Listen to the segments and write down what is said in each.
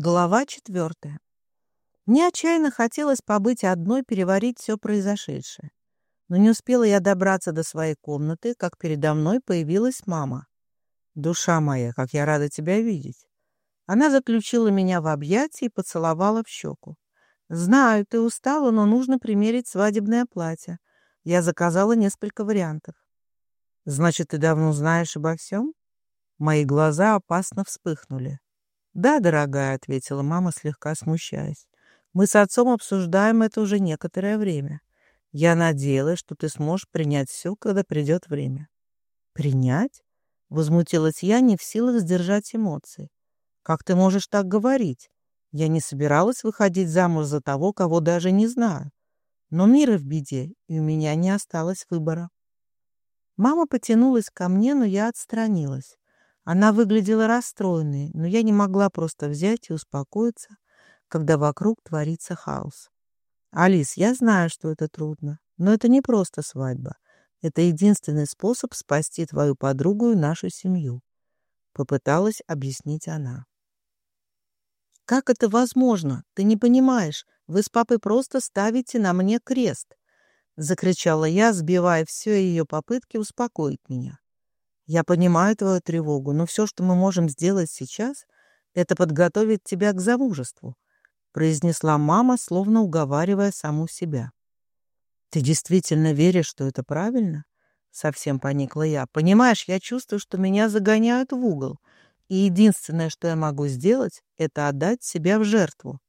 Глава четвертая. Мне отчаянно хотелось побыть одной, переварить все произошедшее. Но не успела я добраться до своей комнаты, как передо мной появилась мама. «Душа моя, как я рада тебя видеть!» Она заключила меня в объятия и поцеловала в щеку. «Знаю, ты устала, но нужно примерить свадебное платье. Я заказала несколько вариантов». «Значит, ты давно знаешь обо всем?» Мои глаза опасно вспыхнули. «Да, дорогая», — ответила мама, слегка смущаясь. «Мы с отцом обсуждаем это уже некоторое время. Я надеялась, что ты сможешь принять все, когда придет время». «Принять?» — возмутилась я, не в силах сдержать эмоции. «Как ты можешь так говорить? Я не собиралась выходить замуж за того, кого даже не знаю. Но мир в беде, и у меня не осталось выбора». Мама потянулась ко мне, но я отстранилась. Она выглядела расстроенной, но я не могла просто взять и успокоиться, когда вокруг творится хаос. «Алис, я знаю, что это трудно, но это не просто свадьба. Это единственный способ спасти твою подругу и нашу семью», — попыталась объяснить она. «Как это возможно? Ты не понимаешь. Вы с папой просто ставите на мне крест», — закричала я, сбивая все ее попытки успокоить меня. Я понимаю твою тревогу, но все, что мы можем сделать сейчас, это подготовить тебя к замужеству, произнесла мама, словно уговаривая саму себя. Ты действительно веришь, что это правильно? Совсем поникла я. Понимаешь, я чувствую, что меня загоняют в угол, и единственное, что я могу сделать, это отдать себя в жертву.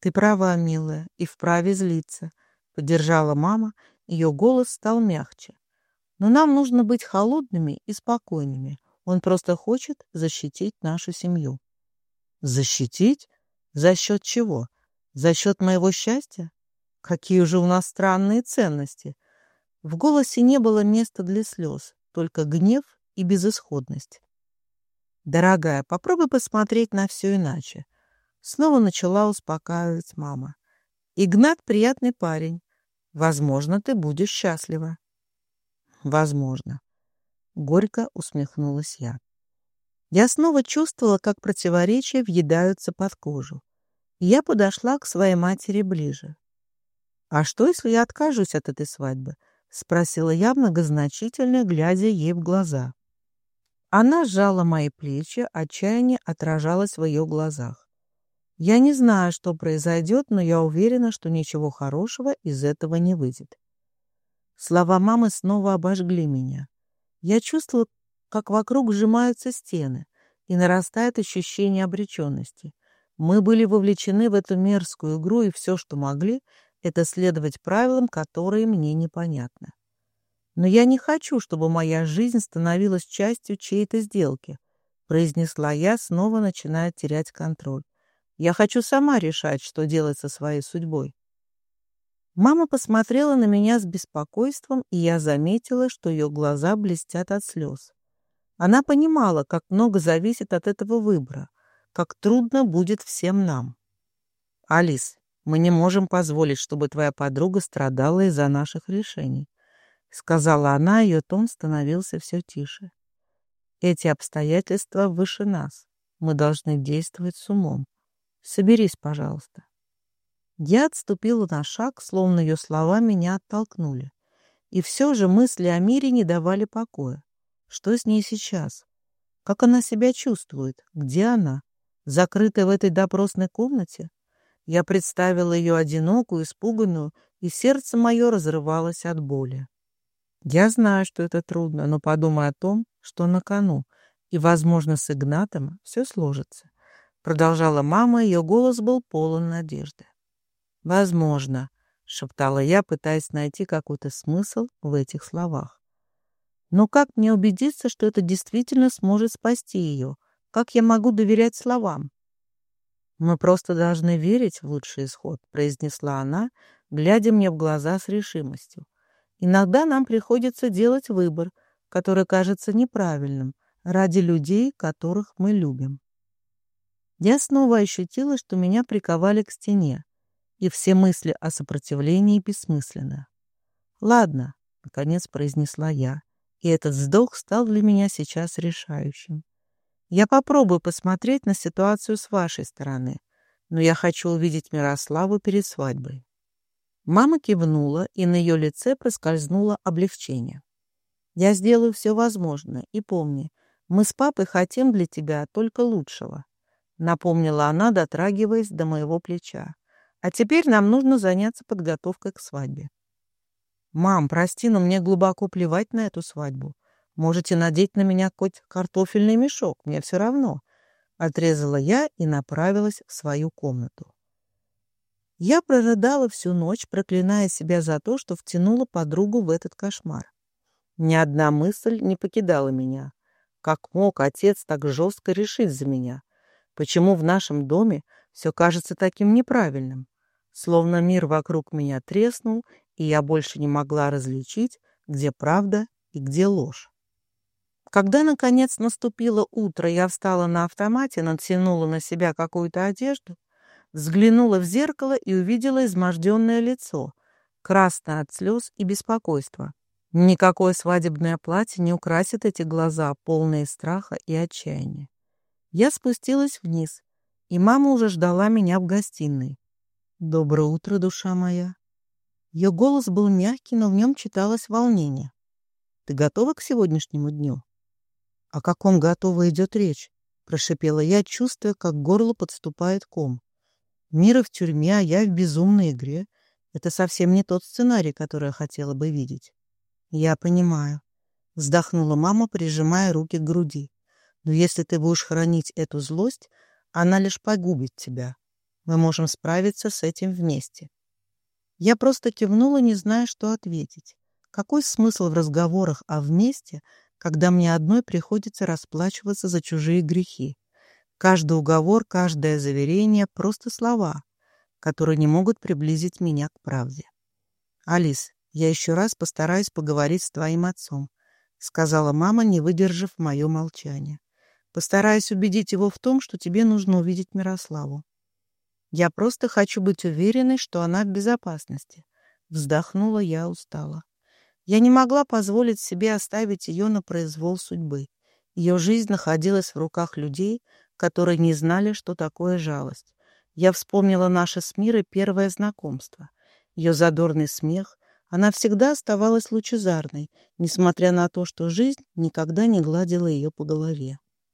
Ты права, милая, и вправе злиться, поддержала мама, ее голос стал мягче. Но нам нужно быть холодными и спокойными. Он просто хочет защитить нашу семью. Защитить? За счет чего? За счет моего счастья? Какие же у нас странные ценности. В голосе не было места для слез, только гнев и безысходность. Дорогая, попробуй посмотреть на все иначе. Снова начала успокаивать мама. Игнат приятный парень. Возможно, ты будешь счастлива. Возможно. Горько усмехнулась я. Я снова чувствовала, как противоречия въедаются под кожу. я подошла к своей матери ближе. «А что, если я откажусь от этой свадьбы?» — спросила я многозначительно, глядя ей в глаза. Она сжала мои плечи, отчаяние отражалось в ее глазах. Я не знаю, что произойдет, но я уверена, что ничего хорошего из этого не выйдет. Слова мамы снова обожгли меня. Я чувствовала, как вокруг сжимаются стены, и нарастает ощущение обреченности. Мы были вовлечены в эту мерзкую игру, и все, что могли, это следовать правилам, которые мне непонятны. Но я не хочу, чтобы моя жизнь становилась частью чьей-то сделки, произнесла я, снова начиная терять контроль. Я хочу сама решать, что делать со своей судьбой. Мама посмотрела на меня с беспокойством, и я заметила, что ее глаза блестят от слез. Она понимала, как много зависит от этого выбора, как трудно будет всем нам. «Алис, мы не можем позволить, чтобы твоя подруга страдала из-за наших решений», сказала она, ее тон становился все тише. «Эти обстоятельства выше нас. Мы должны действовать с умом. Соберись, пожалуйста». Я отступила на шаг, словно ее слова меня оттолкнули. И все же мысли о мире не давали покоя. Что с ней сейчас? Как она себя чувствует? Где она? Закрытая в этой допросной комнате? Я представила ее одинокую, испуганную, и сердце мое разрывалось от боли. Я знаю, что это трудно, но подумай о том, что на кону, и, возможно, с Игнатом все сложится. Продолжала мама, ее голос был полон надежды. «Возможно», — шептала я, пытаясь найти какой-то смысл в этих словах. «Но как мне убедиться, что это действительно сможет спасти ее? Как я могу доверять словам?» «Мы просто должны верить в лучший исход», — произнесла она, глядя мне в глаза с решимостью. «Иногда нам приходится делать выбор, который кажется неправильным, ради людей, которых мы любим». Я снова ощутила, что меня приковали к стене и все мысли о сопротивлении бессмысленны. «Ладно», — наконец произнесла я, и этот вздох стал для меня сейчас решающим. Я попробую посмотреть на ситуацию с вашей стороны, но я хочу увидеть Мирославу перед свадьбой». Мама кивнула, и на ее лице проскользнуло облегчение. «Я сделаю все возможное, и помни, мы с папой хотим для тебя только лучшего», напомнила она, дотрагиваясь до моего плеча. «А теперь нам нужно заняться подготовкой к свадьбе». «Мам, прости, но мне глубоко плевать на эту свадьбу. Можете надеть на меня хоть картофельный мешок, мне все равно», отрезала я и направилась в свою комнату. Я прорыдала всю ночь, проклиная себя за то, что втянула подругу в этот кошмар. Ни одна мысль не покидала меня. Как мог отец так жестко решить за меня? Почему в нашем доме все кажется таким неправильным? Словно мир вокруг меня треснул, и я больше не могла различить, где правда и где ложь. Когда, наконец, наступило утро, я встала на автомате, натянула на себя какую-то одежду, взглянула в зеркало и увидела изможденное лицо, красное от слез и беспокойства. Никакое свадебное платье не украсит эти глаза, полные страха и отчаяния. Я спустилась вниз, и мама уже ждала меня в гостиной. «Доброе утро, душа моя!» Ее голос был мягкий, но в нем читалось волнение. «Ты готова к сегодняшнему дню?» «О каком готова идет речь?» — прошипела я, чувствуя, как горло подступает ком. Мира в тюрьме, а я в безумной игре. Это совсем не тот сценарий, который я хотела бы видеть. Я понимаю. Вздохнула мама, прижимая руки к груди. Но если ты будешь хранить эту злость, она лишь погубит тебя. Мы можем справиться с этим вместе. Я просто кивнула, не зная, что ответить. Какой смысл в разговорах о вместе, когда мне одной приходится расплачиваться за чужие грехи? Каждый уговор, каждое заверение — просто слова, которые не могут приблизить меня к правде. «Алис, я еще раз постараюсь поговорить с твоим отцом», — сказала мама, не выдержав мое молчание. «Постараюсь убедить его в том, что тебе нужно увидеть Мирославу. Я просто хочу быть уверенной, что она в безопасности». Вздохнула я устало. Я не могла позволить себе оставить ее на произвол судьбы. Ее жизнь находилась в руках людей, которые не знали, что такое жалость. Я вспомнила наше с Мирой первое знакомство. Ее задорный смех. Она всегда оставалась лучезарной, несмотря на то, что жизнь никогда не гладила ее по голове.